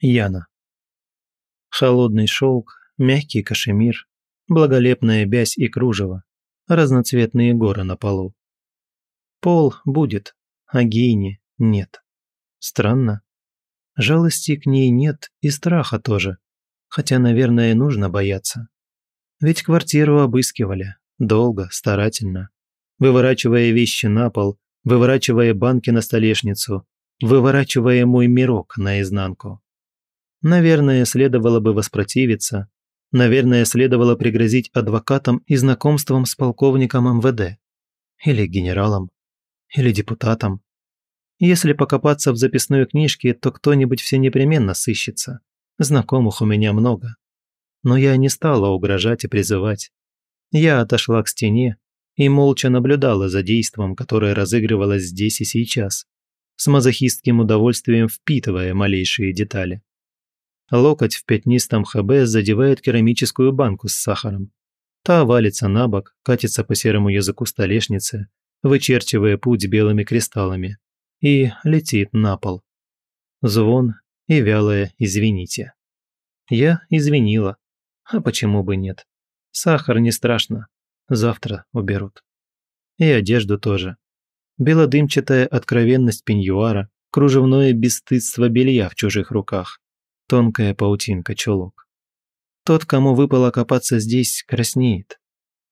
Яна. Холодный шелк, мягкий кашемир, благолепная бязь и кружево, разноцветные горы на полу. Пол будет, а гейни нет. Странно. Жалости к ней нет и страха тоже, хотя, наверное, нужно бояться. Ведь квартиру обыскивали, долго, старательно, выворачивая вещи на пол, выворачивая банки на столешницу, выворачивая мой мирок наизнанку. Наверное, следовало бы воспротивиться. Наверное, следовало пригрозить адвокатам и знакомством с полковником МВД. Или генералом. Или депутатом. Если покопаться в записной книжке, то кто-нибудь все непременно сыщется. Знакомых у меня много. Но я не стала угрожать и призывать. Я отошла к стене и молча наблюдала за действом, которое разыгрывалось здесь и сейчас, с мазохистским удовольствием впитывая малейшие детали. Локоть в пятнистом ХБ задевает керамическую банку с сахаром. Та валится на бок, катится по серому языку столешницы, вычерчивая путь белыми кристаллами, и летит на пол. Звон и вялое «извините». Я извинила. А почему бы нет? Сахар не страшно. Завтра уберут. И одежду тоже. Белодымчатая откровенность пеньюара, кружевное бесстыдство белья в чужих руках. Тонкая паутинка чулок. Тот, кому выпало копаться здесь, краснеет.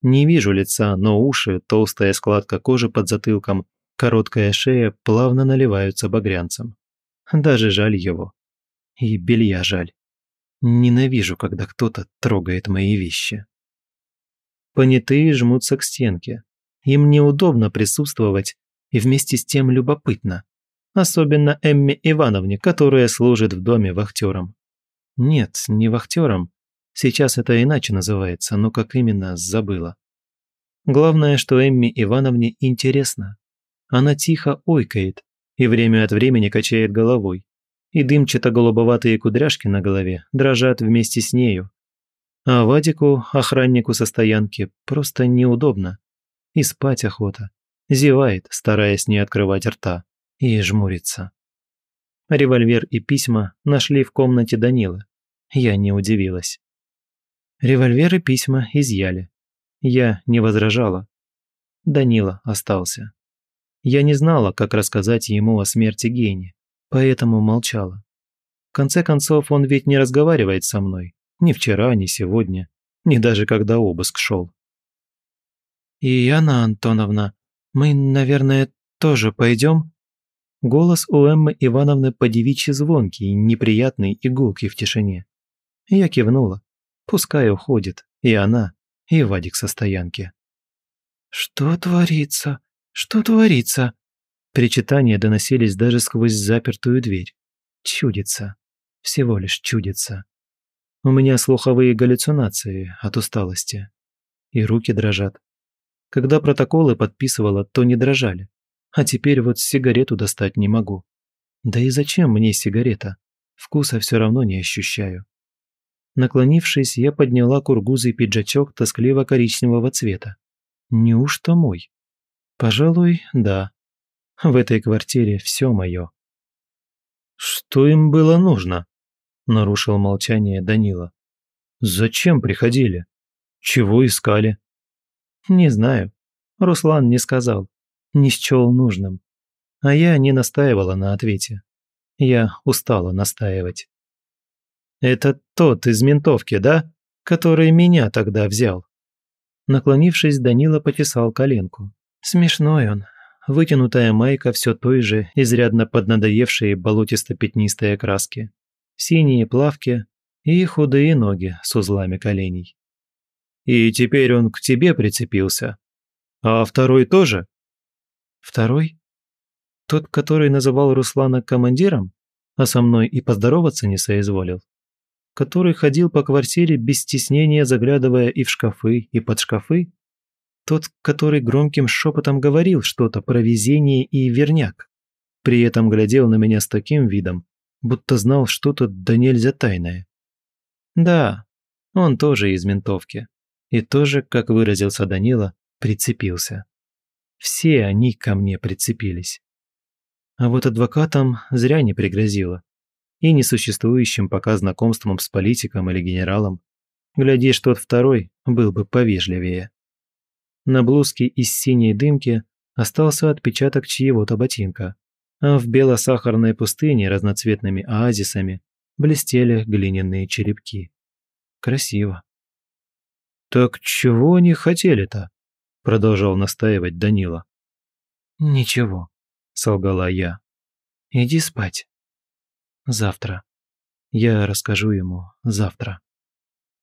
Не вижу лица, но уши, толстая складка кожи под затылком, короткая шея плавно наливаются багрянцем. Даже жаль его. И белья жаль. Ненавижу, когда кто-то трогает мои вещи. Понятые жмутся к стенке. Им неудобно присутствовать и вместе с тем любопытно особенно Эмме Ивановне, которая служит в доме вахтером. Нет, не вахтером. Сейчас это иначе называется, но как именно, забыла. Главное, что Эмме Ивановне интересно. Она тихо ойкает и время от времени качает головой, и дымчато-голубоватые кудряшки на голове дрожат вместе с нею. А Вадику, охраннику со стоянки, просто неудобно. И спать охота. Зевает, стараясь не открывать рта и жмурится. Револьвер и письма нашли в комнате Данила. Я не удивилась. Револьвер и письма изъяли. Я не возражала. Данила остался. Я не знала, как рассказать ему о смерти Гени, поэтому молчала. В конце концов, он ведь не разговаривает со мной. Ни вчера, ни сегодня, ни даже когда обыск шел. «И Яна Антоновна, мы, наверное, тоже пойдем?» Голос у Эммы Ивановны подевичьи звонкий, неприятный и гулкий в тишине. Я кивнула. Пускай уходит. И она, и Вадик со стоянки. «Что творится? Что творится?» Причитания доносились даже сквозь запертую дверь. Чудится. Всего лишь чудится. У меня слуховые галлюцинации от усталости. И руки дрожат. Когда протоколы подписывала, то не дрожали а теперь вот сигарету достать не могу. Да и зачем мне сигарета? Вкуса все равно не ощущаю. Наклонившись, я подняла кургузый пиджачок тоскливо-коричневого цвета. Неужто мой? Пожалуй, да. В этой квартире все мое. «Что им было нужно?» – нарушил молчание Данила. «Зачем приходили? Чего искали?» «Не знаю. Руслан не сказал не счел нужным. А я не настаивала на ответе. Я устала настаивать. «Это тот из ментовки, да? Который меня тогда взял?» Наклонившись, Данила почесал коленку. Смешной он. Вытянутая майка все той же, изрядно поднадоевшие болотисто-пятнистые краски. Синие плавки и худые ноги с узлами коленей. «И теперь он к тебе прицепился. А второй тоже?» Второй? Тот, который называл Руслана командиром, а со мной и поздороваться не соизволил. Который ходил по квартире без стеснения, заглядывая и в шкафы, и под шкафы. Тот, который громким шепотом говорил что-то про везение и верняк. При этом глядел на меня с таким видом, будто знал что-то да нельзя тайное. Да, он тоже из ментовки. И тоже, как выразился Данила, прицепился. Все они ко мне прицепились. А вот адвокатам зря не пригрозило. И несуществующим пока знакомством с политиком или генералом. Глядишь, тот второй был бы повежливее. На блузке из синей дымки остался отпечаток чьего-то ботинка, а в бело-сахарной пустыне разноцветными оазисами блестели глиняные черепки. Красиво. «Так чего они хотели-то?» продолжал настаивать Данила. «Ничего», – солгала я. «Иди спать. Завтра. Я расскажу ему завтра».